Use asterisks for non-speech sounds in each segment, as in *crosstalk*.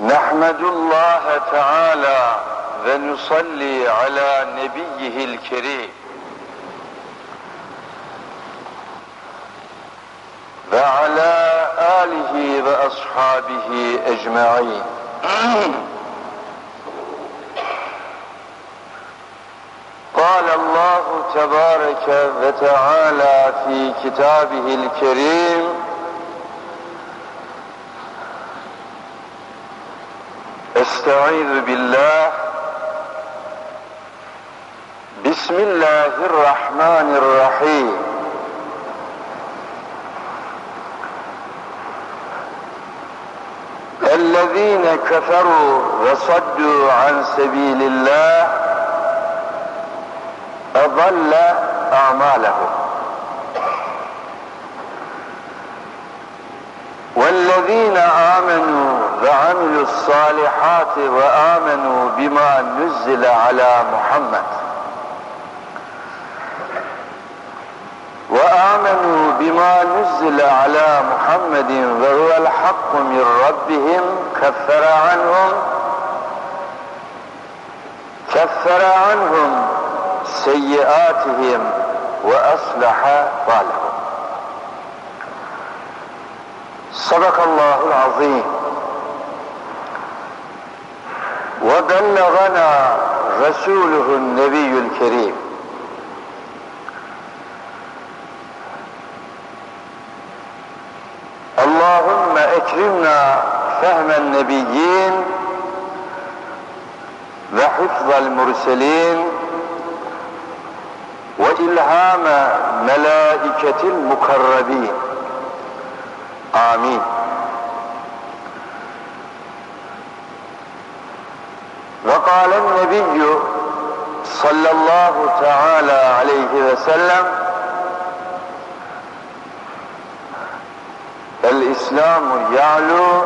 نحمد الله تعالى ونصلي على نبيه الكريم. وعلى آله وأصحابه أجمعين قال الله تبارك وتعالى في كتابه الكريم. استعيذ بالله. بسم الله الرحمن الرحيم. الذين كفروا وصدوا عن سبيل الله أضل أعمالهم والذين آمنوا وعملوا الصالحات وآمنوا بما نزل على محمد. وآمنوا بما نزل على محمد وهو الحق من ربهم كفر عنهم كفر عنهم سيئاتهم. وأصلح بالهم صدق الله العظيم. وبلغنا رسوله النبي الكريم. اللهم اكرمنا فهم النبيين وحفظ المرسلين ve ilhame melaiketil mukarrabin. Amin. Ve kâlen nebiyyü sallallahu teala aleyhi ve sellem El İslamu ya'lu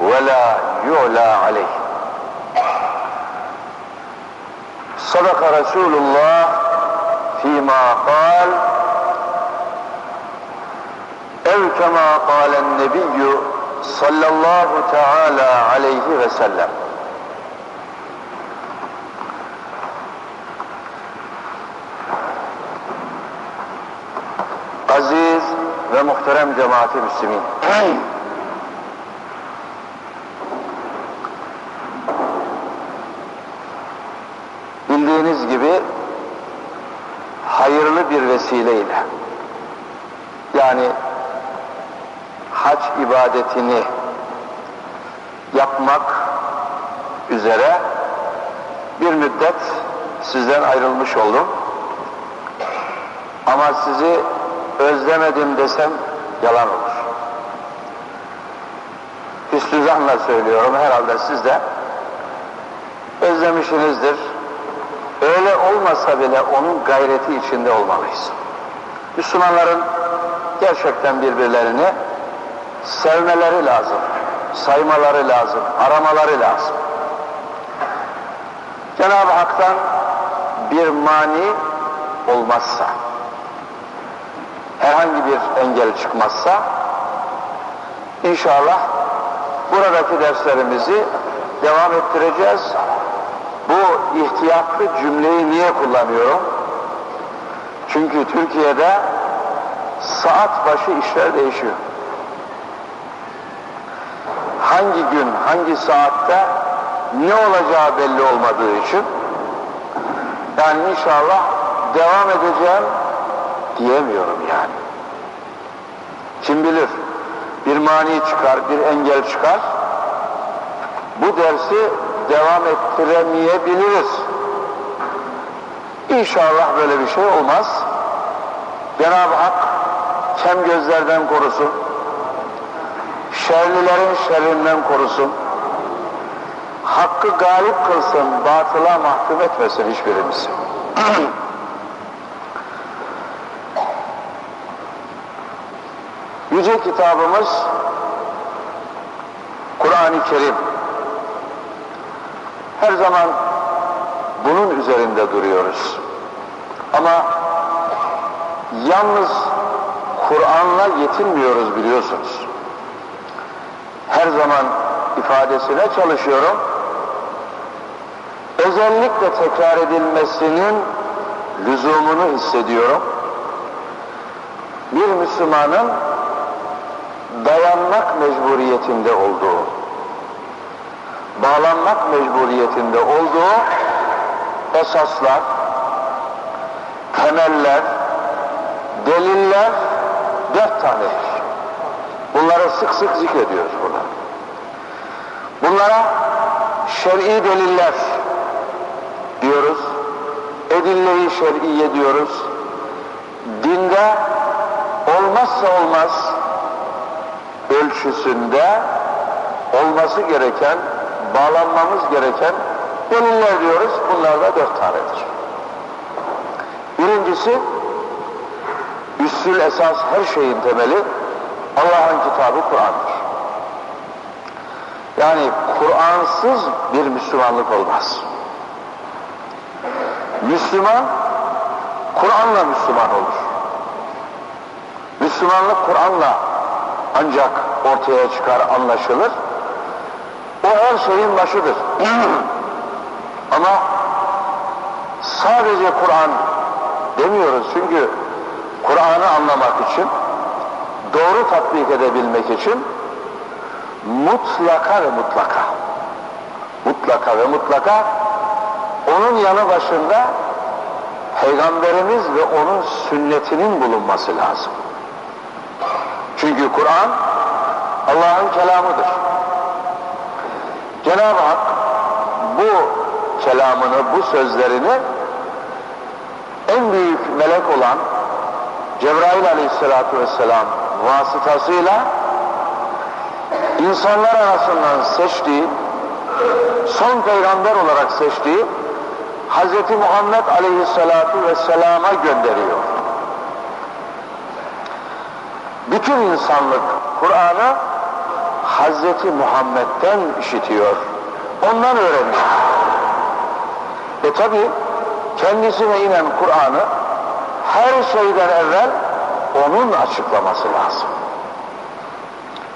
ve la yu'la aleyh. Sadaka Resulullah فيما قال أو كما قال النبي صلى الله تعالى عليه وسلم Aziz ve muhterem cemaati müslümin. Vesileyle yani hac ibadetini yapmak üzere bir müddet sizden ayrılmış oldum. Ama sizi özlemedim desem yalan olur. Hüsnü zanla söylüyorum herhalde siz de özlemişsinizdir. Öyle olmasa bile onun gayreti içinde olmalıyız. Müslümanların gerçekten birbirlerini sevmeleri lazım, saymaları lazım, aramaları lazım. Cenab-ı Hak'tan bir mani olmazsa, herhangi bir engel çıkmazsa, inşallah buradaki derslerimizi devam ettireceğiz. Bu ihtiyatlı cümleyi niye kullanıyorum? Çünkü Türkiye'de saat başı işler değişiyor. Hangi gün, hangi saatte ne olacağı belli olmadığı için yani inşallah devam edeceğim diyemiyorum yani. Kim bilir bir mani çıkar, bir engel çıkar. Bu dersi devam ettiremeyebiliriz. İnşallah böyle bir şey olmaz. Cenab-ı Hak kem gözlerden korusun. Şerlilerin şerrinden korusun. Hakkı galip kılsın, batıla mahkum etmesin hiçbirimizi. *clears throat* Yüce kitabımız Kur'an-ı Kerim. Her zaman bunun üzerinde duruyoruz. Ama yalnız Kur'an'la yetinmiyoruz biliyorsunuz. Her zaman ifadesine çalışıyorum. Özellikle tekrar edilmesinin lüzumunu hissediyorum. Bir Müslümanın dayanmak mecburiyetinde olduğu, bağlanmak mecburiyetinde olduğu esaslar, temeller, deliller dört tanedir. Bunları sık sık zikrediyoruz burada. Bunlara şer'i deliller diyoruz. Edille-i şer'iye diyoruz. Dinde olmazsa olmaz ölçüsünde olması gereken, bağlanmamız gereken deliller diyoruz. Bunlar da dört tanedir. Birincisi, üssül esas her şeyin temeli Allah'ın kitabı Kur'an'dır. Yani Kur'ansız bir Müslümanlık olmaz. Müslüman, Kur'an'la Müslüman olur. Müslümanlık Kur'an'la ancak ortaya çıkar, anlaşılır. O her şeyin başıdır. *clears throat* Ama sadece Kur'an demiyoruz çünkü Kur'an'ı anlamak için, doğru tatbik edebilmek için mutlaka ve mutlaka, mutlaka ve mutlaka onun yanı başında Peygamberimiz ve onun sünnetinin bulunması lazım. Çünkü Kur'an Allah'ın kelamıdır. Cenab-ı Hak bu kelamını, bu sözlerini melek olan Cebrail aleyhissalatu vesselam vasıtasıyla insanlar arasından seçtiği, son peygamber olarak seçtiği Hz. Muhammed aleyhissalatu vesselama gönderiyor. Bütün insanlık Kur'an'ı Hz. Muhammed'den işitiyor. Ondan öğreniyor. E tabi kendisine inen Kur'an'ı her şeyden evvel onun açıklaması lazım.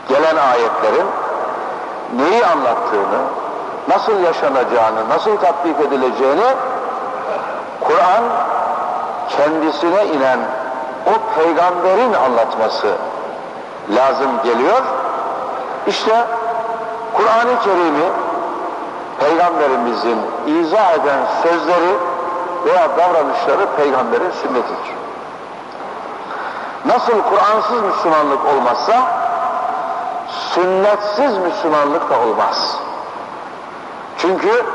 Gelen ayetlerin neyi anlattığını, nasıl yaşanacağını, nasıl tatbik edileceğini Kur'an kendisine inen o peygamberin anlatması lazım geliyor. İşte Kur'an-ı Kerim'i peygamberimizin izah eden sözleri veya davranışları peygamberin sünnetidir. Nasıl Kur'ansız Müslümanlık olmazsa sünnetsiz Müslümanlık da olmaz. Çünkü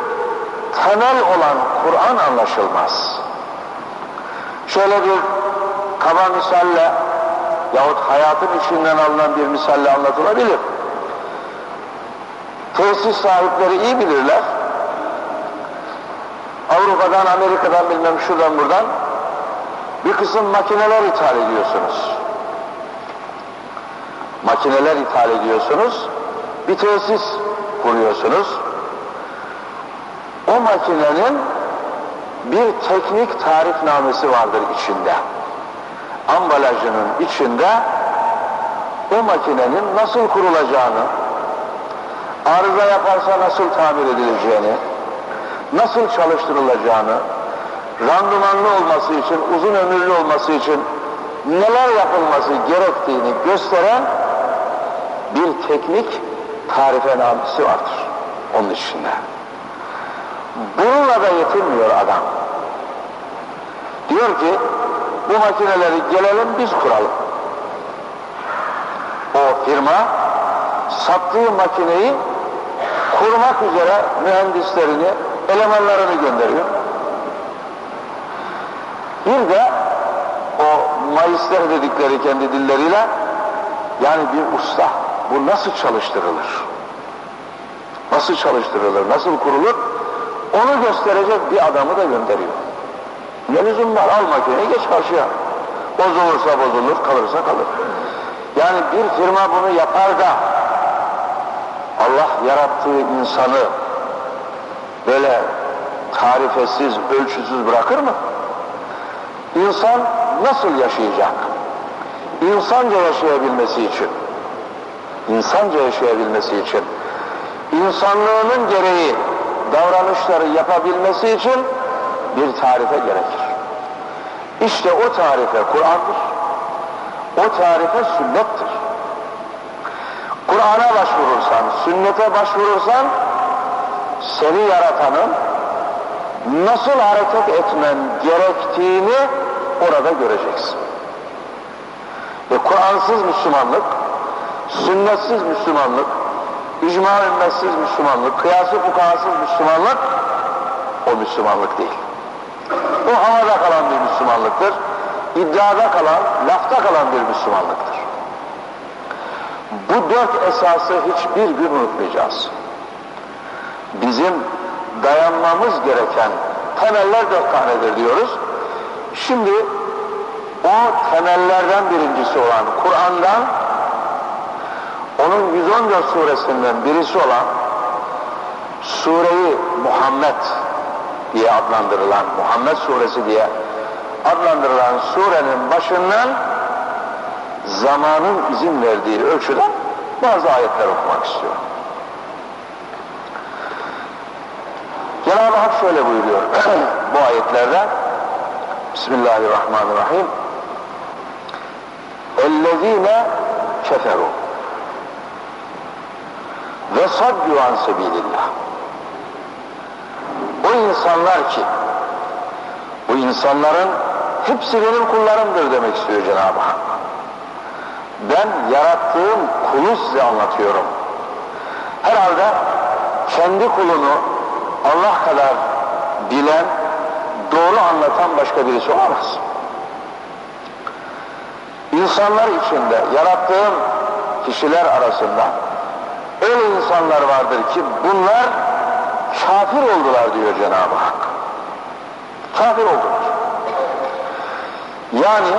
temel olan Kur'an anlaşılmaz. Şöyle bir kaba misalle yahut hayatın içinden alınan bir misalle anlatılabilir. Tesis sahipleri iyi bilirler. Avrupa'dan, Amerika'dan bilmem şuradan buradan bir kısım makineler ithal ediyorsunuz. Makineler ithal ediyorsunuz. Bir tesis kuruyorsunuz. O makinenin bir teknik tarifnamesi vardır içinde. Ambalajının içinde o makinenin nasıl kurulacağını, arıza yaparsa nasıl tamir edileceğini, nasıl çalıştırılacağını, randımanlı olması için, uzun ömürlü olması için neler yapılması gerektiğini gösteren bir teknik tarifenamesi vardır onun içinde. Bununla da yetinmiyor adam. Diyor ki bu makineleri gelelim biz kuralım. O firma sattığı makineyi kurmak üzere mühendislerini, elemanlarını gönderiyor. Bir de o maisler dedikleri kendi dilleriyle yani bir usta bu nasıl çalıştırılır? Nasıl çalıştırılır? Nasıl kurulur? Onu gösterecek bir adamı da gönderiyor. Ne lüzum var? Al makineyi geç karşıya. Bozulursa bozulur, kalırsa kalır. Yani bir firma bunu yapar da Allah yarattığı insanı böyle tarifesiz, ölçüsüz bırakır mı? İnsan nasıl yaşayacak? insanca yaşayabilmesi için, insanca yaşayabilmesi için, insanlığının gereği davranışları yapabilmesi için bir tarife gerekir. İşte o tarife Kur'an'dır. O tarife sünnettir. Kur'an'a başvurursan, sünnete başvurursan seni yaratanın nasıl hareket etmen gerektiğini orada göreceksin. Ve Kur'ansız Müslümanlık, sünnetsiz Müslümanlık, icma ümmetsiz Müslümanlık, kıyası fukahasız Müslümanlık o Müslümanlık değil. O havada kalan bir Müslümanlıktır. İddiada kalan, lafta kalan bir Müslümanlıktır. Bu dört esası hiçbir gün unutmayacağız. Bizim dayanmamız gereken temeller dört tanedir diyoruz. Şimdi o temellerden birincisi olan Kur'an'dan onun 114 suresinden birisi olan Sure-i Muhammed diye adlandırılan, Muhammed suresi diye adlandırılan surenin başından zamanın izin verdiği ölçüde bazı ayetler okumak istiyorum. Cenab-ı Hak şöyle buyuruyor *clears throat* bu ayetlerde Bismillahirrahmanirrahim اَلَّذ۪ينَ كَفَرُوا ve saddu an sebilillah. O insanlar ki bu insanların hepsi benim kullarımdır demek istiyor Cenab-ı Hak. Ben yarattığım kulu size anlatıyorum. Herhalde kendi kulunu Allah kadar bilen, doğru anlatan başka birisi olamaz. İnsanlar içinde yarattığım kişiler arasında öyle insanlar vardır ki bunlar kafir oldular diyor Cenab-ı Hak. Kafir oldular. Yani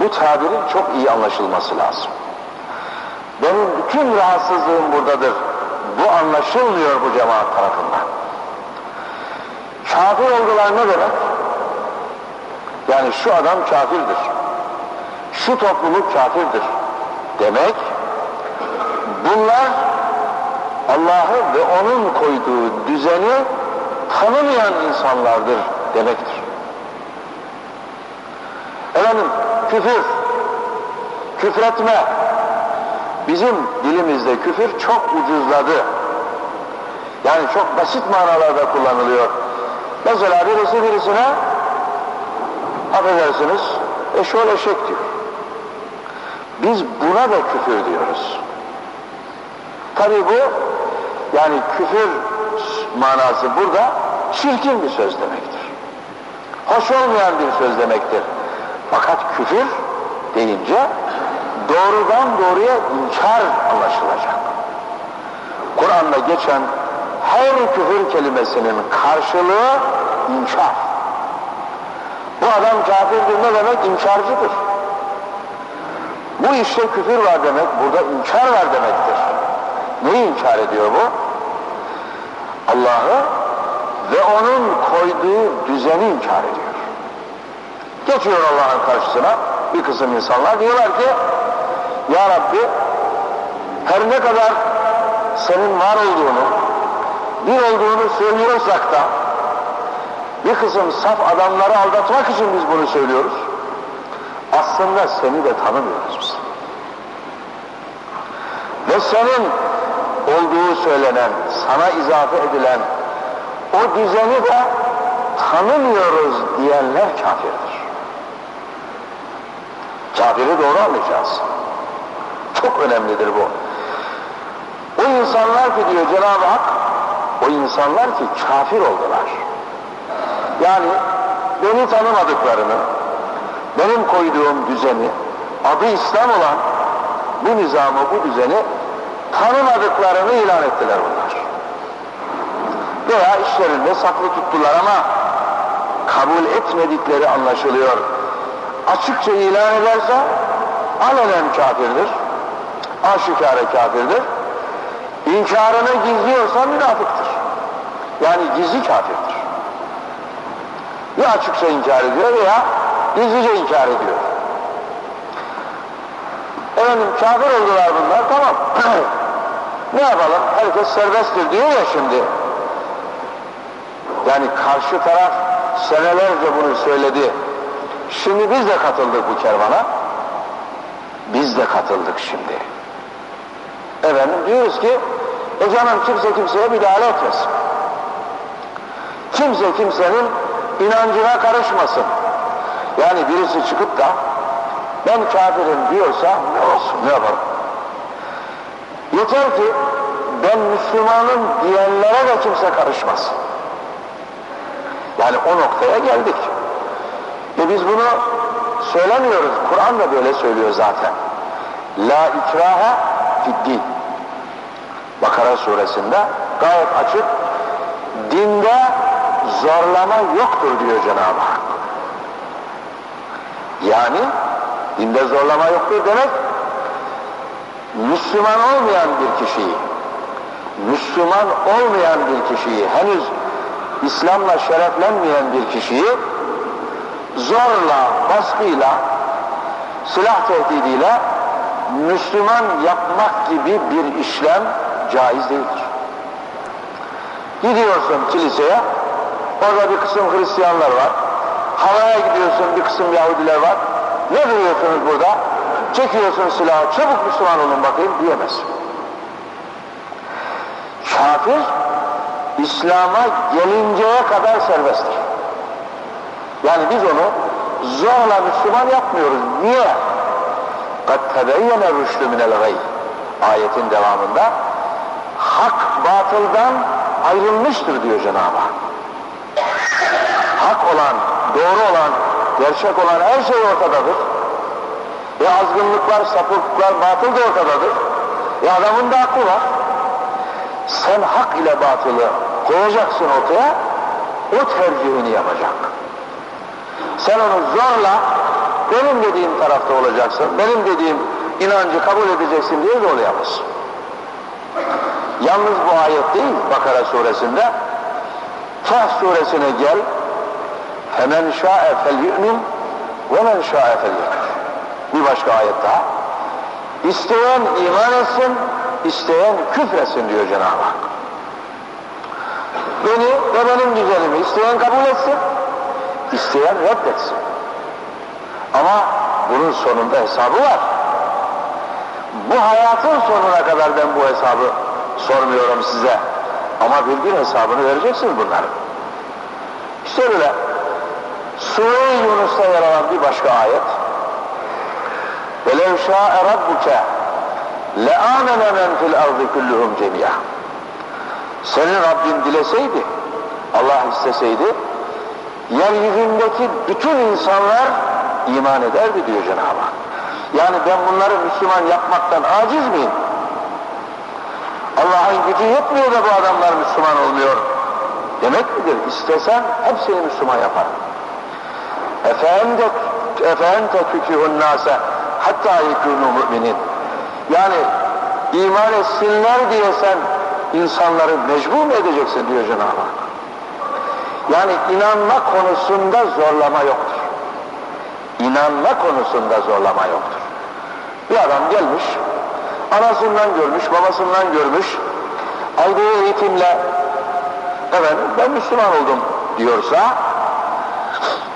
bu tabirin çok iyi anlaşılması lazım. Benim bütün rahatsızlığım buradadır. Bu anlaşılmıyor bu cemaat tarafından. Kafir oldular ne demek? Yani şu adam kafirdir. Şu topluluk kafirdir. Demek bunlar Allah'ı ve onun koyduğu düzeni tanımayan insanlardır demektir. Efendim küfür, küfretme, bizim dilimizde küfür çok ucuzladı. Yani çok basit manalarda kullanılıyor. Mesela birisi birisine affedersiniz eşol eşek diyor. Biz buna da küfür diyoruz. Tabi bu yani küfür manası burada çirkin bir söz demektir. Hoş olmayan bir söz demektir. Fakat küfür deyince doğrudan doğruya inkar anlaşılacak. Kur'an'da geçen her küfür kelimesinin karşılığı inkar. Bu adam kafirdir ne demek? İnkarcıdır. Bu işte küfür var demek, burada inkar var demektir. Neyi inkar ediyor bu? Allah'ı ve onun koyduğu düzeni inkar ediyor. Geçiyor Allah'ın karşısına bir kısım insanlar diyorlar ki Ya Rabbi her ne kadar senin var olduğunu bir olduğunu söylüyorsak da bir kısım saf adamları aldatmak için biz bunu söylüyoruz. Aslında seni de tanımıyoruz biz. Ve senin olduğu söylenen, sana izafe edilen o düzeni de tanımıyoruz diyenler kafirdir. Kafiri doğru anlayacağız. Çok önemlidir bu. O insanlar ki diyor Cenab-ı Hak, o insanlar ki kafir oldular. Yani beni tanımadıklarını, benim koyduğum düzeni, adı İslam olan bu nizamı, bu düzeni tanımadıklarını ilan ettiler bunlar. Veya işlerinde saklı tuttular ama kabul etmedikleri anlaşılıyor. Açıkça ilan ederse alenen kafirdir, aşikare kafirdir. İnkarını gizliyorsa münafıktır. Yani gizli kafirdir. Ya açıkça inkar ediyor veya gizlice inkar ediyor. Efendim kafir oldular bunlar tamam. *clears throat* ne yapalım? Herkes serbesttir diyor ya şimdi. Yani karşı taraf senelerce bunu söyledi. Şimdi biz de katıldık bu kervana. Biz de katıldık şimdi. Efendim diyoruz ki e canım kimse kimseye müdahale etmesin. Kimse kimsenin inancına karışmasın. Yani birisi çıkıp da ben kafirim diyorsa ne olsun ne yapalım? Yeter ki ben Müslümanım diyenlere de kimse karışmasın. Yani o noktaya geldik. E biz bunu söylemiyoruz. Kur'an da böyle söylüyor zaten. La ikraha fiddin. Bakara suresinde gayet açık. Dinde zorlama yoktur diyor Cenab-ı Hak. Yani dinde zorlama yoktur demek Müslüman olmayan bir kişiyi Müslüman olmayan bir kişiyi henüz İslam'la şereflenmeyen bir kişiyi zorla, baskıyla, silah tehdidiyle Müslüman yapmak gibi bir işlem caiz değildir. Gidiyorsun kiliseye, orada bir kısım Hristiyanlar var. Havaya gidiyorsun bir kısım Yahudiler var. Ne duruyorsunuz burada? Çekiyorsun silahı, çabuk Müslüman olun bakayım diyemezsin. Kafir, İslam'a gelinceye kadar serbesttir. Yani biz onu zorla Müslüman yapmıyoruz. Niye? قَدْ تَبَيَّنَ الرُّشْدُ مِنَ الْغَيْ Ayetin devamında hak batıldan ayrılmıştır diyor Cenab-ı Hak. Hak olan, doğru olan, gerçek olan her şey ortadadır. Ve azgınlıklar, sapıklıklar, batıl da ortadadır. E adamın da aklı var. Sen hak ile batılı koyacaksın ortaya, o tercihini yapacak. Sen onu zorla benim dediğim tarafta olacaksın, benim dediğim inancı kabul edeceksin diye zorlayamazsın. Yalnız bu ayet değil Bakara suresinde Kehf suresine gel hemen şa'e fel yu'min ve men şa'e fel Bir başka ayet daha. İsteyen iman etsin, isteyen küfresin diyor Cenab-ı Hak. Beni ve benim güzelimi isteyen kabul etsin, isteyen reddetsin. Ama bunun sonunda hesabı var. Bu hayatın sonuna kadar ben bu hesabı sormuyorum size. Ama bir gün hesabını vereceksiniz bunların. İşte böyle. Sure-i Yunus'ta yer alan bir başka ayet. وَلَوْ شَاءَ رَبُّكَ لَآمَنَ مَنْ فِي الْأَرْضِ كُلُّهُمْ جَمِيعًا Senin Rabbin dileseydi, Allah isteseydi, yeryüzündeki bütün insanlar iman ederdi diyor Cenab-ı Hak. Yani ben bunları Müslüman yapmaktan aciz miyim? Allah'ın gücü yetmiyor da bu adamlar Müslüman olmuyor. Demek midir? İstesen hepsini Müslüman yapar. Efente tükühün nase hatta yekûnû müminin. Yani iman etsinler diye sen insanları mecbur mu edeceksin diyor Cenab-ı Hak. Yani inanma konusunda zorlama yoktur. İnanma konusunda zorlama yoktur. Bir adam gelmiş, anasından görmüş, babasından görmüş, aldığı eğitimle efendim ben Müslüman oldum diyorsa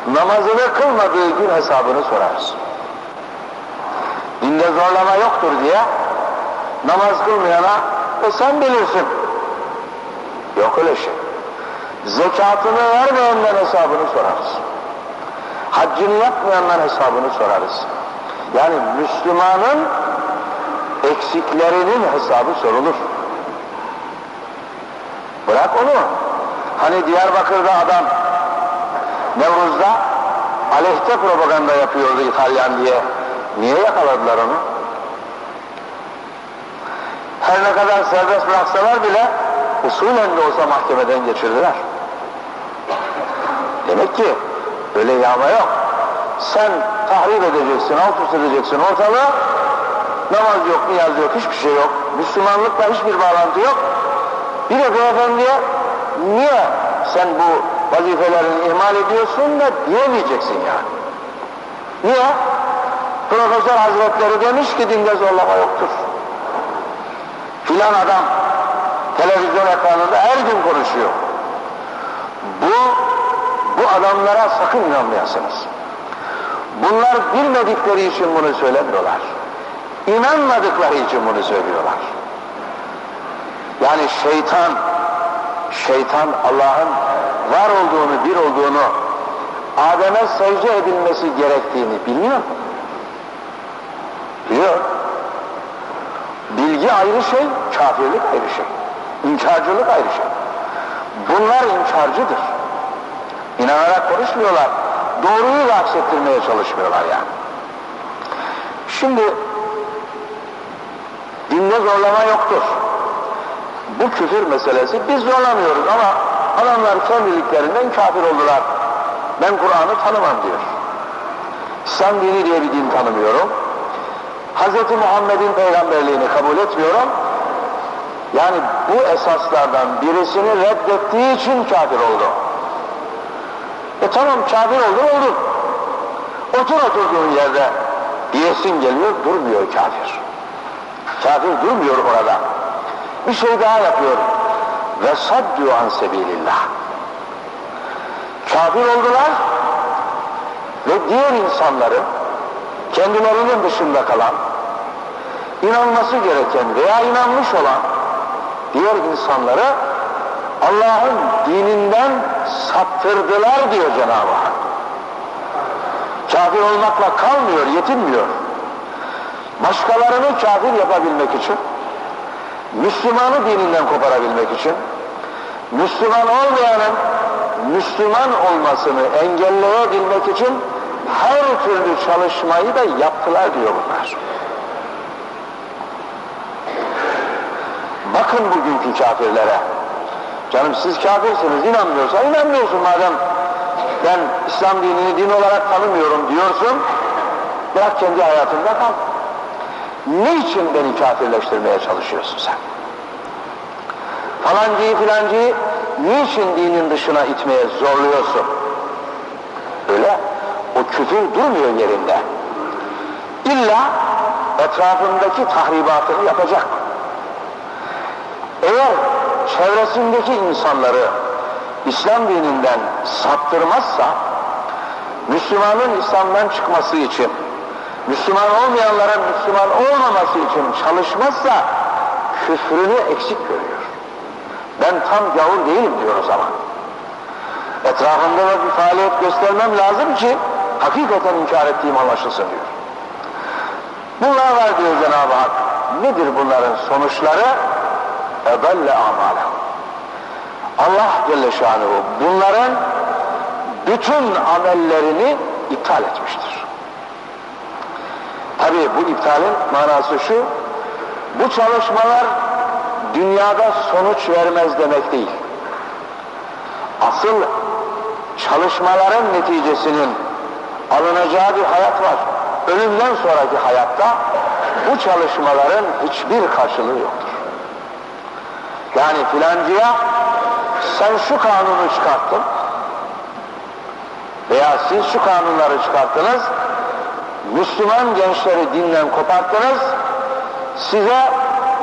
namazını kılmadığı gün hesabını sorarız. Dinde zorlama yoktur diye namaz kılmayana e sen bilirsin. Yok öyle şey. Zekatını vermeyenden hesabını sorarız. Haccını yapmayandan hesabını sorarız. Yani Müslümanın eksiklerinin hesabı sorulur. Bırak onu. Hani Diyarbakır'da adam Nevruz'da aleyhte propaganda yapıyordu İtalyan diye. Niye yakaladılar onu? Her ne kadar serbest bıraksalar bile usulen de olsa mahkemeden geçirdiler. Demek ki öyle yağma yok. Sen tahrip edeceksin, alt üst edeceksin ortalığı. Namaz yok, niyaz yok, hiçbir şey yok. Müslümanlıkla hiçbir bağlantı yok. Bir de beyefendiye niye sen bu vazifelerini ihmal ediyorsun da diyemeyeceksin yani. Niye? Profesör Hazretleri demiş ki dinde zorlama yoktur. Filan adam televizyon ekranında her gün konuşuyor. Bu, bu adamlara sakın inanmayasınız. Bunlar bilmedikleri için bunu söylemiyorlar. İnanmadıkları için bunu söylüyorlar. Yani şeytan, şeytan Allah'ın var olduğunu, bir olduğunu, Adem'e secde edilmesi gerektiğini bilmiyor mu? Biliyor. Bilgi ayrı şey, kafirlik ayrı şey. İnkarcılık ayrı şey. Bunlar inkarcıdır. İnanarak konuşmuyorlar. Doğruyu da aksettirmeye çalışmıyorlar yani. Şimdi dinde zorlama yoktur. Bu küfür meselesi biz zorlamıyoruz ama adamlar kendiliklerinden kafir oldular. Ben Kur'an'ı tanımam diyor. İslam dini diye bir din tanımıyorum. Hz. Muhammed'in peygamberliğini kabul etmiyorum. Yani bu esaslardan birisini reddettiği için kafir oldu. Tamam kafir oldun oldun. Otur oturduğun yerde diyesin geliyor durmuyor kafir. Kafir durmuyor orada. Bir şey daha yapıyor. Ve saddu an sebilillah. Kafir oldular ve diğer insanları kendilerinin dışında kalan, inanması gereken veya inanmış olan diğer insanları Allah'ın dininden saptırdılar diyor Cenab-ı Hak. Kafir olmakla kalmıyor, yetinmiyor. Başkalarını kafir yapabilmek için, Müslümanı dininden koparabilmek için, Müslüman olmayanın Müslüman olmasını engelleyebilmek için her türlü çalışmayı da yaptılar diyor bunlar. Bakın bugünkü kafirlere. Canım siz kafirsiniz, inanmıyorsan inanmıyorsun madem ben İslam dinini din olarak tanımıyorum diyorsun, bırak kendi hayatında kal. Niçin beni kafirleştirmeye çalışıyorsun sen? Falancıyı filancıyı niçin dinin dışına itmeye zorluyorsun? Öyle, o küfür durmuyor yerinde. İlla etrafındaki tahribatını yapacak. Eğer çevresindeki insanları İslam dininden saptırmazsa, Müslümanın İslam'dan çıkması için, Müslüman olmayanların Müslüman olmaması için çalışmazsa, küfrünü eksik görüyor. Ben tam gavur değilim diyor o zaman. Etrafında da bir faaliyet göstermem lazım ki, hakikaten inkar ettiğim anlaşılsın diyor. Bunlar var diyor Cenab-ı Hak. Nedir bunların sonuçları? اَضَلَّ اَعْمَالَهُ Allah Celle Şanuhu bunların bütün amellerini iptal etmiştir. Tabi bu iptalin manası şu, bu çalışmalar dünyada sonuç vermez demek değil. Asıl çalışmaların neticesinin alınacağı bir hayat var. Ölümden sonraki hayatta bu çalışmaların hiçbir karşılığı yoktur. Yani filancıya sen şu kanunu çıkarttın veya siz şu kanunları çıkarttınız, Müslüman gençleri dinden koparttınız, size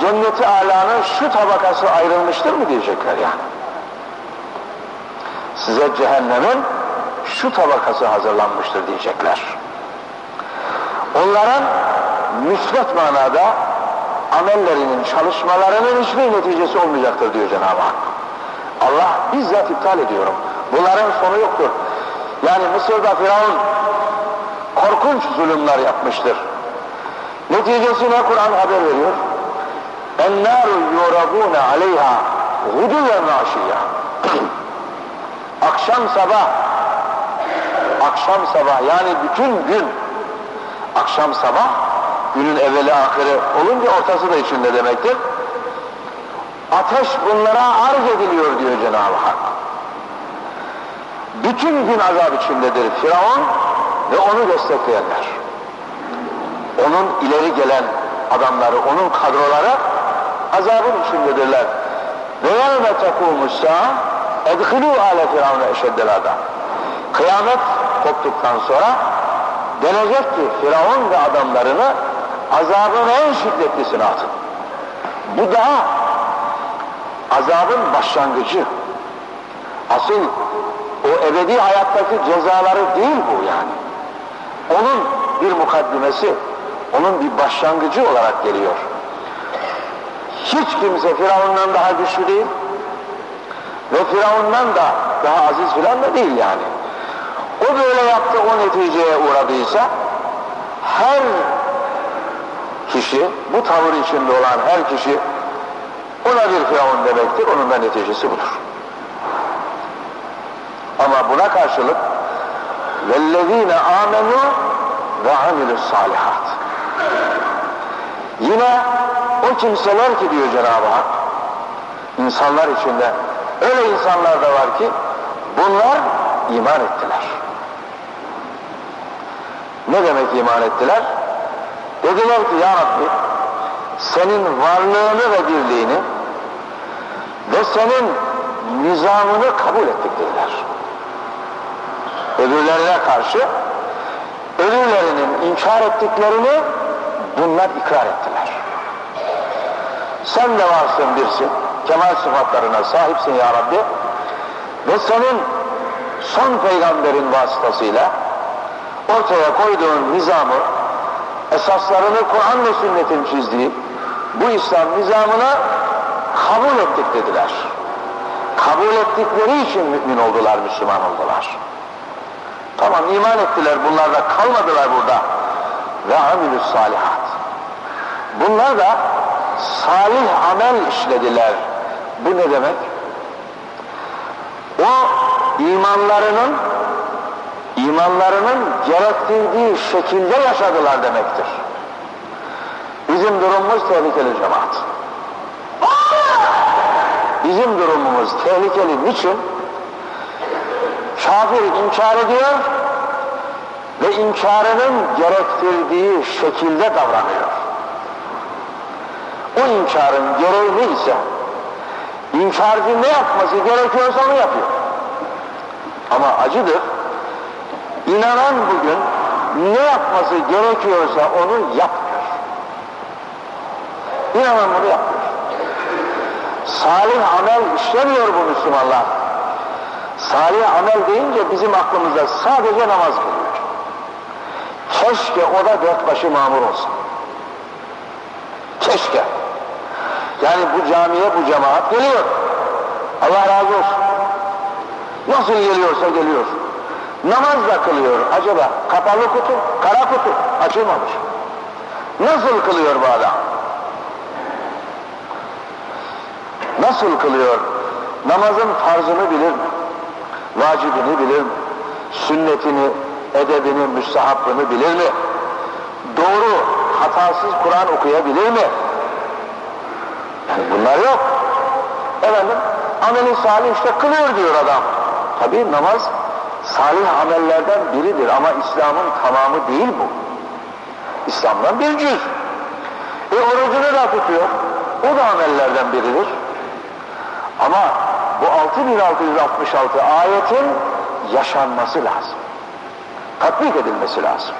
cenneti alanın şu tabakası ayrılmıştır mı diyecekler yani. Size cehennemin şu tabakası hazırlanmıştır diyecekler. Onların müsbet manada amellerinin, çalışmalarının hiçbir neticesi olmayacaktır diyor Cenab-ı Hak. Allah bizzat iptal ediyorum. Bunların sonu yoktur. Yani Mısır'da Firavun korkunç zulümler yapmıştır. Neticesine Kur'an haber veriyor. اَنَّارُ يُورَبُونَ عَلَيْهَا غُدُوًا وَعَشِيًّا Akşam sabah akşam sabah yani bütün gün akşam sabah günün evveli ahiri olunca ortası da içinde demektir. Ateş bunlara arz ediliyor diyor Cenab-ı Hak. Bütün gün azap içindedir Firavun ve onu destekleyenler. Onun ileri gelen adamları, onun kadroları azabın içindedirler. Ve yevme tekûmüs edhilû âle firavune eşeddel adam. Kıyamet koptuktan sonra denecek ki Firavun ve adamlarını azabın en şiddetlisine atın. Bu daha azabın başlangıcı. Asıl o ebedi hayattaki cezaları değil bu yani. Onun bir mukaddimesi, onun bir başlangıcı olarak geliyor. Hiç kimse Firavun'dan daha güçlü değil ve Firavun'dan da daha aziz filan da değil yani. O böyle yaptı, o neticeye uğradıysa her kişi, bu tavır içinde olan her kişi ona bir Firavun demektir, onun da neticesi budur. Ama buna karşılık وَالَّذ۪ينَ آمَنُوا وَعَمِلُوا الصَّالِحَاتِ Yine o kimseler ki diyor Cenab-ı Hak, insanlar içinde öyle insanlar da var ki bunlar iman ettiler. Ne demek iman ettiler? Dediler ki ya Rabbi senin varlığını ve birliğini ve senin nizamını kabul ettik dediler. Öbürlerine karşı öbürlerinin inkar ettiklerini bunlar ikrar ettiler. Sen de varsın birsin, kemal sıfatlarına sahipsin ya Rabbi ve senin son peygamberin vasıtasıyla ortaya koyduğun nizamı, esaslarını Kur'an ve sünnetin çizdiği bu İslam nizamına kabul ettik dediler. Kabul ettikleri için mümin oldular, Müslüman oldular. Tamam iman ettiler, bunlar da kalmadılar burada. Ve amilü salihat. Bunlar da salih amel işlediler. Bu ne demek? O imanlarının imanlarının gerektirdiği şekilde yaşadılar demektir. Bizim durumumuz tehlikeli cemaat. Bizim durumumuz tehlikeli niçin? Kafir inkar ediyor ve inkarının gerektirdiği şekilde davranıyor. O inkarın gereği neyse inkarcı ne yapması gerekiyorsa onu yapıyor. Ama acıdır İnanan bugün ne yapması gerekiyorsa onu yapmıyor. İnanan bunu yapmıyor. Salih amel işlemiyor bu Müslümanlar. Salih amel deyince bizim aklımızda sadece namaz geliyor. Keşke o da dört başı mamur olsun. Keşke. Yani bu camiye bu cemaat geliyor. Allah razı olsun. Nasıl geliyorsa geliyor. Namaz da kılıyor. Acaba kapalı kutu, kara kutu açılmamış. Nasıl kılıyor bu adam? Nasıl kılıyor? Namazın farzını bilir mi? Vacibini bilir mi? Sünnetini, edebini, müstahabbını bilir mi? Doğru, hatasız Kur'an okuyabilir mi? Bunlar yok. Efendim, ameli salih işte kılıyor diyor adam. Tabii namaz salih amellerden biridir ama İslam'ın tamamı değil bu. İslam'dan bir cüz. E orucunu da tutuyor. O da amellerden biridir. Ama bu 6666 ayetin yaşanması lazım. Tatbik edilmesi lazım.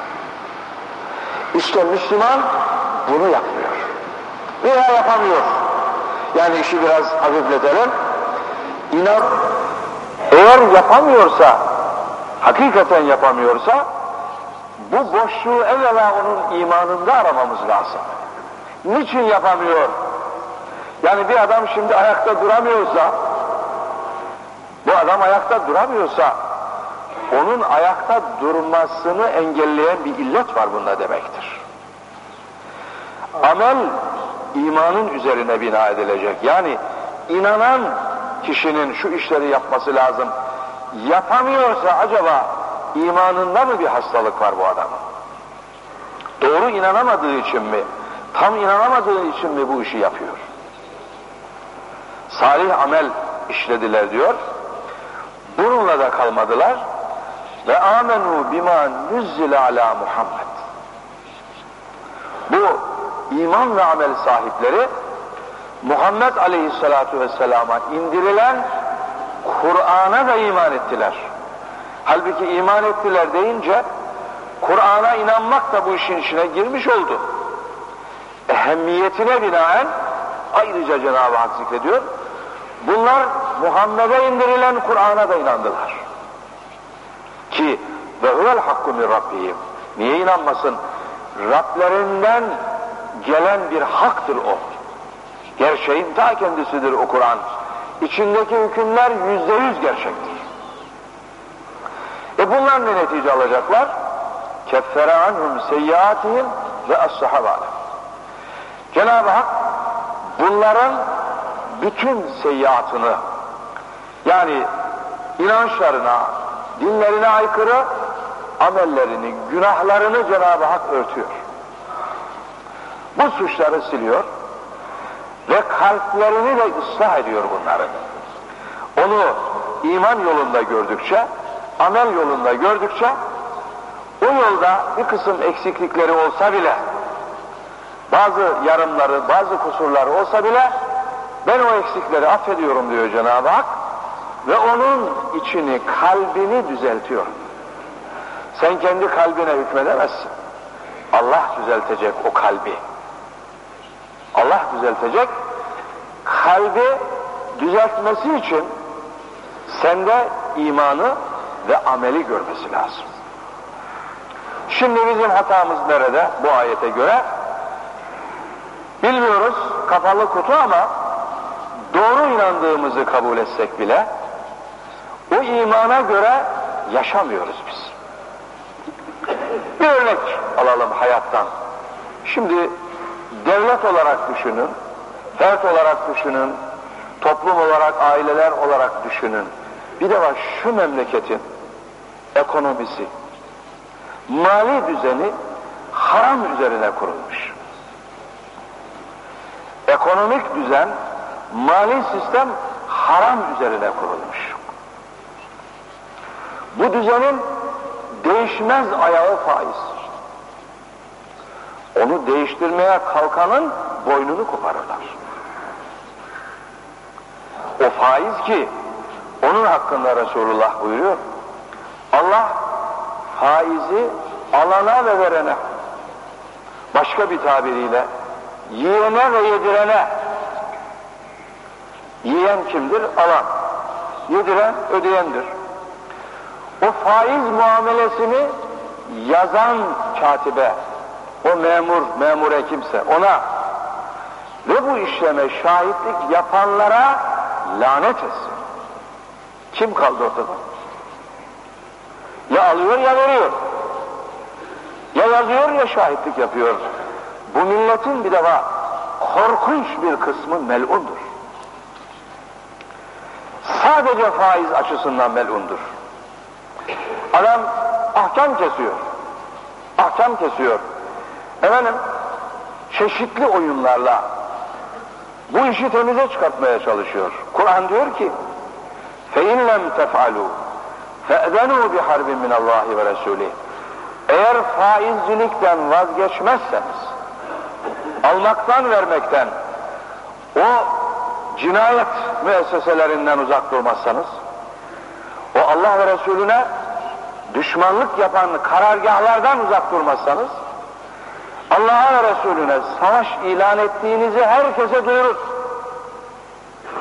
İşte Müslüman bunu yapmıyor. Veya yapamıyor. Yani işi biraz hafifletelim. İnan, eğer yapamıyorsa hakikaten yapamıyorsa bu boşluğu evvela onun imanında aramamız lazım. Niçin yapamıyor? Yani bir adam şimdi ayakta duramıyorsa bu adam ayakta duramıyorsa onun ayakta durmasını engelleyen bir illet var bunda demektir. Amel imanın üzerine bina edilecek. Yani inanan kişinin şu işleri yapması lazım yapamıyorsa acaba imanında mı bir hastalık var bu adamın? Doğru inanamadığı için mi? Tam inanamadığı için mi bu işi yapıyor? Salih amel işlediler diyor. Bununla da kalmadılar. Ve amenu bima nüzzile ala Muhammed. Bu iman ve amel sahipleri Muhammed aleyhissalatu vesselama indirilen Kur'an'a da iman ettiler. Halbuki iman ettiler deyince Kur'an'a inanmak da bu işin içine girmiş oldu. Ehemmiyetine binaen ayrıca Cenab-ı Hak zikrediyor. Bunlar Muhammed'e indirilen Kur'an'a da inandılar. Ki ve huvel hakku min rabbihim. Niye inanmasın? Rablerinden gelen bir haktır o. Gerçeğin ta kendisidir o Kur'an. İçindeki hükümler yüzde yüz gerçektir. E bunlar ne netice alacaklar? Keffere anhum seyyiatihim ve as-sahabâle. Cenab-ı Hak bunların bütün seyyiatını yani inançlarına, dinlerine aykırı amellerini, günahlarını Cenab-ı Hak örtüyor. Bu suçları siliyor ve kalplerini de ıslah ediyor bunların. Onu iman yolunda gördükçe, amel yolunda gördükçe o yolda bir kısım eksiklikleri olsa bile bazı yarımları, bazı kusurları olsa bile ben o eksikleri affediyorum diyor Cenab-ı Hak ve onun içini, kalbini düzeltiyor. Sen kendi kalbine hükmedemezsin. Allah düzeltecek o kalbi. Allah düzeltecek. Kalbi düzeltmesi için sende imanı ve ameli görmesi lazım. Şimdi bizim hatamız nerede bu ayete göre? Bilmiyoruz kapalı kutu ama doğru inandığımızı kabul etsek bile o imana göre yaşamıyoruz biz. Bir örnek alalım hayattan. Şimdi devlet olarak düşünün, fert olarak düşünün, toplum olarak, aileler olarak düşünün. Bir de var şu memleketin ekonomisi, mali düzeni haram üzerine kurulmuş. Ekonomik düzen, mali sistem haram üzerine kurulmuş. Bu düzenin değişmez ayağı faiz. Onu değiştirmeye kalkanın boynunu koparırlar. O faiz ki onun hakkında Resulullah buyuruyor. Allah faizi alana ve verene başka bir tabiriyle yiyene ve yedirene yiyen kimdir? Alan. Yediren ödeyendir. O faiz muamelesini yazan katibe, o memur, memure kimse ona ve bu işleme şahitlik yapanlara lanet etsin. Kim kaldı ortada? Ya alıyor ya veriyor. Ya yazıyor ya şahitlik yapıyor. Bu milletin bir defa korkunç bir kısmı melundur. Sadece faiz açısından melundur. Adam ahkam kesiyor. Ahkam kesiyor. Efendim çeşitli oyunlarla bu işi temize çıkartmaya çalışıyor. Kur'an diyor ki فَاِنْ لَمْ تَفْعَلُوا فَاَذَنُوا بِحَرْبٍ مِنَ اللّٰهِ وَرَسُولِهِ Eğer faizcilikten vazgeçmezseniz, almaktan vermekten, o cinayet müesseselerinden uzak durmazsanız, o Allah ve Resulüne düşmanlık yapan karargahlardan uzak durmazsanız, Allah'a ve Resulüne savaş ilan ettiğinizi herkese duyurur.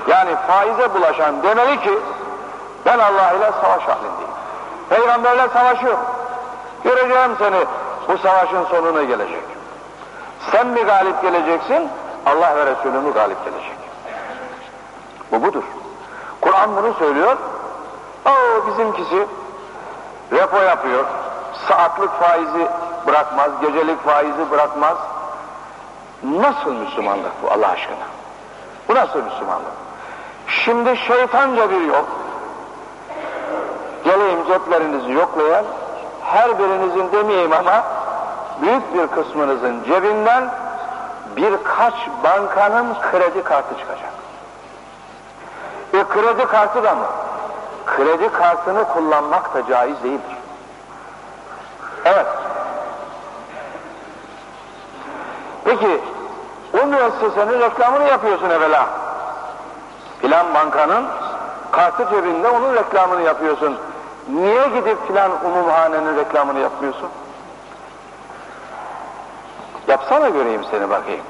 Yani faize bulaşan demeli ki ben Allah ile savaş halindeyim. Peygamberle savaşıyor. Göreceğim seni bu savaşın sonuna gelecek. Sen mi galip geleceksin? Allah ve Resulü mü galip gelecek? Bu budur. Kur'an bunu söylüyor. O bizimkisi repo yapıyor. Saatlik faizi bırakmaz, gecelik faizi bırakmaz. Nasıl Müslümanlık bu Allah aşkına? Bu nasıl Müslümanlık? Şimdi şeytanca bir yol. Geleyim ceplerinizi yoklayan, her birinizin demeyeyim ama büyük bir kısmınızın cebinden birkaç bankanın kredi kartı çıkacak. E kredi kartı da mı? Kredi kartını kullanmak da caiz değildir. Evet. Peki o müessesenin reklamını yapıyorsun evvela. Filan bankanın kartı cebinde onun reklamını yapıyorsun. Niye gidip filan umumhanenin reklamını yapmıyorsun? Yapsana göreyim seni bakayım.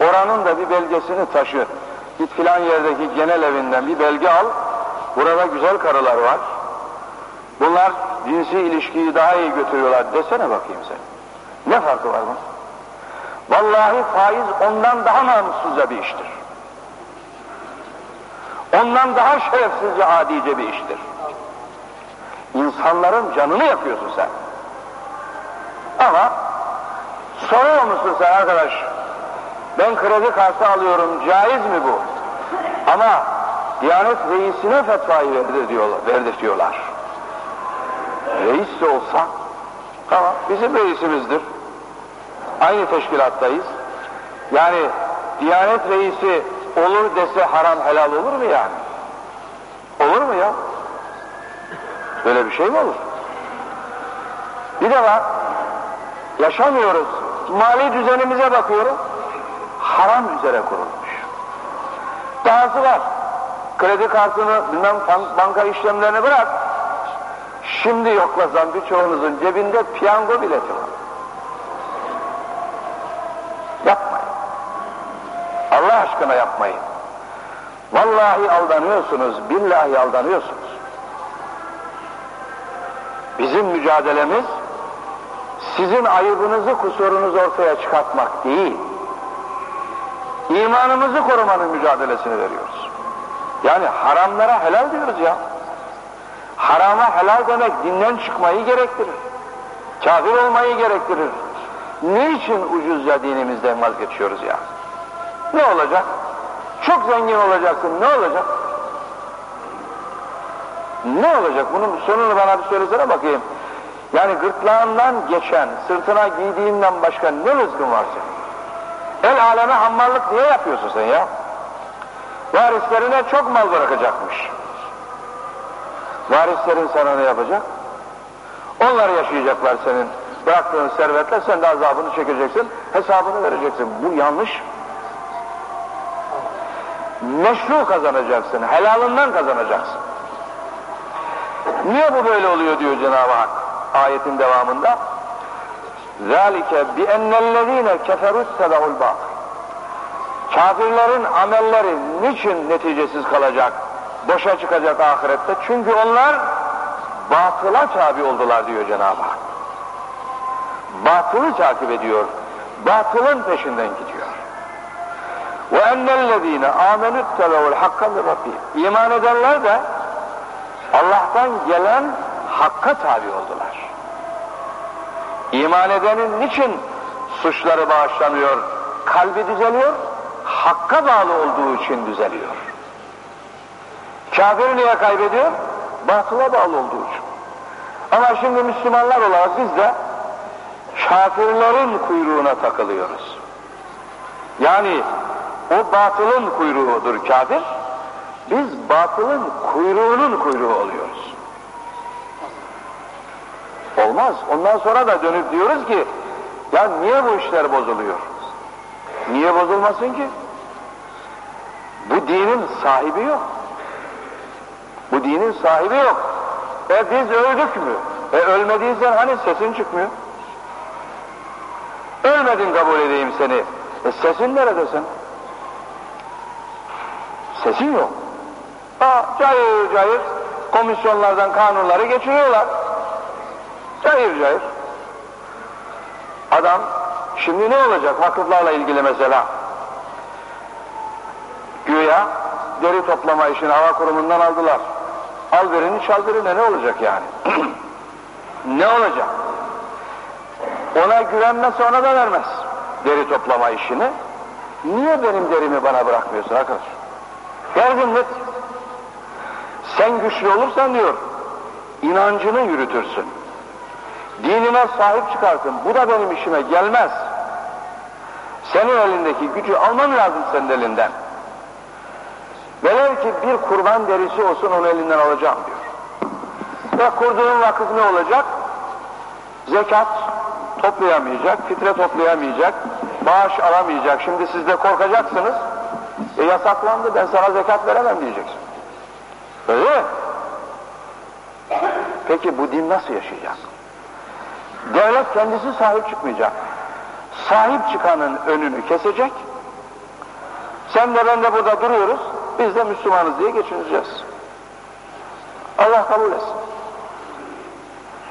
Oranın da bir belgesini taşı. Git filan yerdeki genel evinden bir belge al. Burada güzel karılar var. Bunlar cinsi ilişkiyi daha iyi götürüyorlar desene bakayım sen. Ne farkı var bunun? Vallahi faiz ondan daha namussuzca bir iştir. Ondan daha şerefsizce adice bir iştir. İnsanların canını yakıyorsun sen. Ama soruyor musun sen arkadaş? Ben kredi kartı alıyorum, caiz mi bu? Ama Diyanet reisine fetvayı verdi diyorlar, verdi diyorlar. Reis de olsa, tamam bizim reisimizdir. Aynı teşkilattayız. Yani Diyanet reisi olur dese haram helal olur mu yani? Olur mu ya? Böyle bir şey mi olur? Bir de var, yaşamıyoruz. Mali düzenimize bakıyorum, haram üzere kurulmuş. Dahası var, kredi kartını, bilmem banka işlemlerini bırak, şimdi yoklasan birçoğunuzun cebinde piyango bileti var. Yapmayın. Allah aşkına yapmayın. Vallahi aldanıyorsunuz, billahi aldanıyorsunuz. Bizim mücadelemiz sizin ayıbınızı, kusurunuzu ortaya çıkartmak değil. İmanımızı korumanın mücadelesini veriyoruz. Yani haramlara helal diyoruz ya. Harama helal demek dinden çıkmayı gerektirir. Kafir olmayı gerektirir. Niçin ucuzca dinimizden vazgeçiyoruz ya? Ne olacak? Çok zengin olacaksın, ne olacak? Ne olacak? Bunun sonunu bana bir söylesene bakayım. Yani gırtlağından geçen, sırtına giydiğinden başka ne rızkın var senin? El aleme hammallık niye yapıyorsun sen ya? Varislerine çok mal bırakacakmış. Varislerin sana ne yapacak? Onlar yaşayacaklar senin bıraktığın servetle, sen de azabını çekeceksin, hesabını vereceksin. Bu yanlış. Meşru kazanacaksın, helalından kazanacaksın. Niye bu böyle oluyor diyor Cenab-ı Hak ayetin devamında. ذَٰلِكَ بِاَنَّ الَّذ۪ينَ كَفَرُوا اتَّبَعُوا الْبَاطِلِ Kafirlerin amelleri niçin neticesiz kalacak, boşa çıkacak ahirette. Çünkü onlar batıla tabi oldular diyor Cenab-ı Hak. Batılı takip ediyor. Batılın peşinden gidiyor. Ve ennellezine amenüt televul hakka min rabbihim. İman edenler de Allah'tan gelen hakka tabi oldular. İman edenin niçin suçları bağışlanıyor, kalbi düzeliyor? Hakka bağlı olduğu için düzeliyor. Kafir niye kaybediyor? Batıla bağlı olduğu için. Ama şimdi Müslümanlar olarak biz de kafirlerin kuyruğuna takılıyoruz. Yani o batılın kuyruğudur kafir, biz batılın kuyruğunun kuyruğu oluyoruz. Olmaz. Ondan sonra da dönüp diyoruz ki, ya niye bu işler bozuluyor? Niye bozulmasın ki? Bu dinin sahibi yok. Bu dinin sahibi yok. E biz öldük mü? E ölmediysen hani sesin çıkmıyor? Ölmedin kabul edeyim seni. E sesin neredesin? Sesin yok. Ha, cayır cayır komisyonlardan kanunları geçiriyorlar. Cayır cayır. Adam şimdi ne olacak vakıflarla ilgili mesela? Güya deri toplama işini hava kurumundan aldılar. Al verini çal verine ne olacak yani? *clears throat* ne olacak? Ona güvenmezse ona da vermez deri toplama işini. Niye benim derimi bana bırakmıyorsun arkadaş? Derdin net. Sen güçlü olursan diyor, inancını yürütürsün. Dinine sahip çıkarsın. Bu da benim işime gelmez. Senin elindeki gücü almam lazım senin elinden. Velev ki bir kurban derisi olsun onun elinden alacağım diyor. Ve kurduğun vakıf ne olacak? Zekat toplayamayacak, fitre toplayamayacak, bağış alamayacak. Şimdi siz de korkacaksınız. E yasaklandı ben sana zekat veremem diyeceksin. Öyle mi? Peki bu din nasıl yaşayacak? Devlet kendisi sahip çıkmayacak. Sahip çıkanın önünü kesecek. Sen de ben de burada duruyoruz. Biz de Müslümanız diye geçineceğiz. Allah kabul etsin.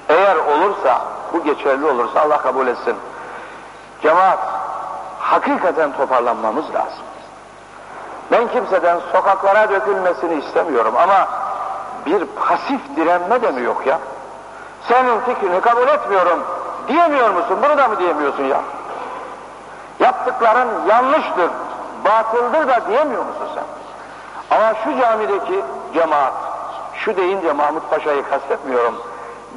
Eğer olursa, bu geçerli olursa Allah kabul etsin. Cemaat, hakikaten toparlanmamız lazım. Ben kimseden sokaklara dökülmesini istemiyorum ama bir pasif direnme de mi yok ya? Senin fikrini kabul etmiyorum diyemiyor musun? Bunu da mı diyemiyorsun ya? Yaptıkların yanlıştır, batıldır da diyemiyor musun sen? Ama şu camideki cemaat, şu deyince Mahmut Paşa'yı kastetmiyorum.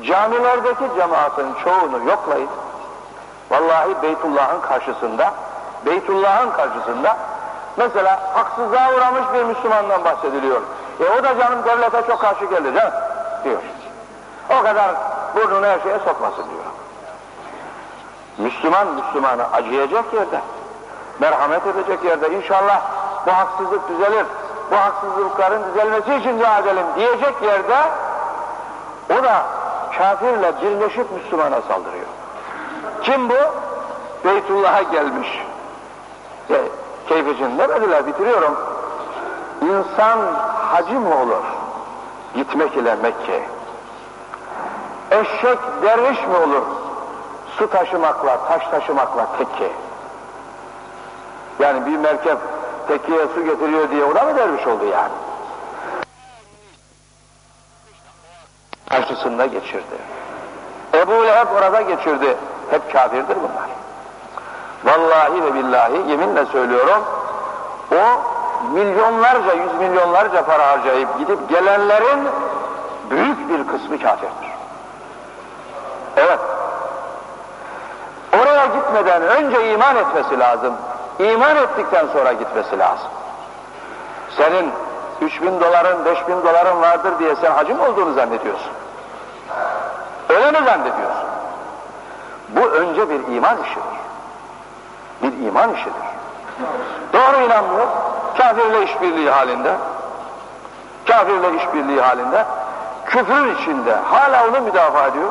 Camilerdeki cemaatin çoğunu yoklayın. Vallahi Beytullah'ın karşısında, Beytullah'ın karşısında mesela haksızlığa uğramış bir Müslümandan bahsediliyor. E o da canım devlete çok karşı geldi canım diyor. O kadar burnunu her şeye sokmasın diyor. Müslüman Müslümanı acıyacak yerde, merhamet edecek yerde inşallah bu haksızlık düzelir, bu haksızlıkların düzelmesi için dua edelim diyecek yerde o da kafirle birleşip Müslümana saldırıyor. Kim bu? Beytullah'a gelmiş. E, keyficin demediler, bitiriyorum. İnsan hacı mı olur? Gitmek ile Mekke. Eşek derviş mi olur? Su taşımakla, taş taşımakla tekke. Yani bir merkep tekkiye su getiriyor diye ona mı derviş oldu yani? Karşısında geçirdi. Ebu Leheb orada geçirdi. Hep kafirdir bunlar. Vallahi ve billahi yeminle söylüyorum o milyonlarca, yüz milyonlarca para harcayıp gidip gelenlerin büyük bir kısmı kafirdir. Evet. Oraya gitmeden önce iman etmesi lazım. İman ettikten sonra gitmesi lazım. Senin 3 bin doların, 5 bin doların vardır diye sen hacı mı olduğunu zannediyorsun? Öyle mi zannediyorsun? Bu önce bir iman işidir. Bir iman işidir. Doğru inanmıyor, kafirle işbirliği halinde, kafirle işbirliği halinde, küfrün içinde hala onu müdafaa ediyor.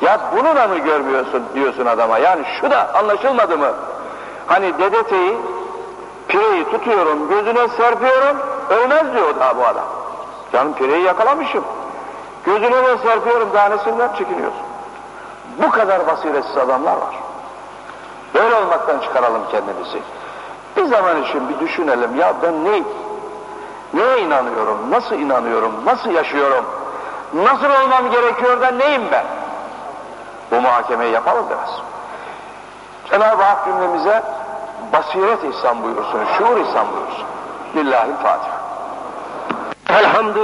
Ya bunu da mı görmüyorsun diyorsun adama. Yani şu da anlaşılmadı mı? Hani dedeteyi, pireyi tutuyorum, gözüne serpiyorum, ölmez diyor daha bu adam. Canım pireyi yakalamışım. Gözüne de serpiyorum, tanesinden çekiniyorsun. Bu kadar basiretsiz adamlar var. Böyle olmaktan çıkaralım kendimizi. Bir zaman için bir düşünelim ya ben ne, neye inanıyorum, nasıl inanıyorum, nasıl yaşıyorum, nasıl olmam gerekiyor da neyim ben? Bu muhakemeyi yapalım biraz. Cenab-ı Hak cümlemize basiret ihsan buyursun, şuur ihsan buyursun. Lillahi Fatiha. Elhamdülillah.